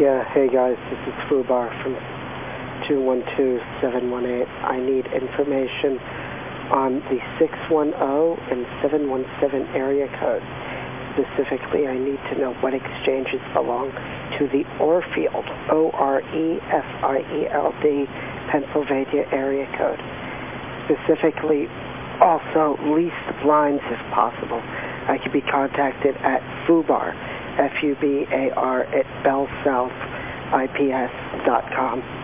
Yeah, hey guys, this is Fubar from 212718. I need information on the 610 and 717 area codes. Specifically, I need to know what exchanges belong to the Orefield, O-R-E-F-I-E-L-D, Pennsylvania area code. Specifically, also leased lines if possible. I can be contacted at FUBAR, F-U-B-A-R, at bellsouth.ips.com.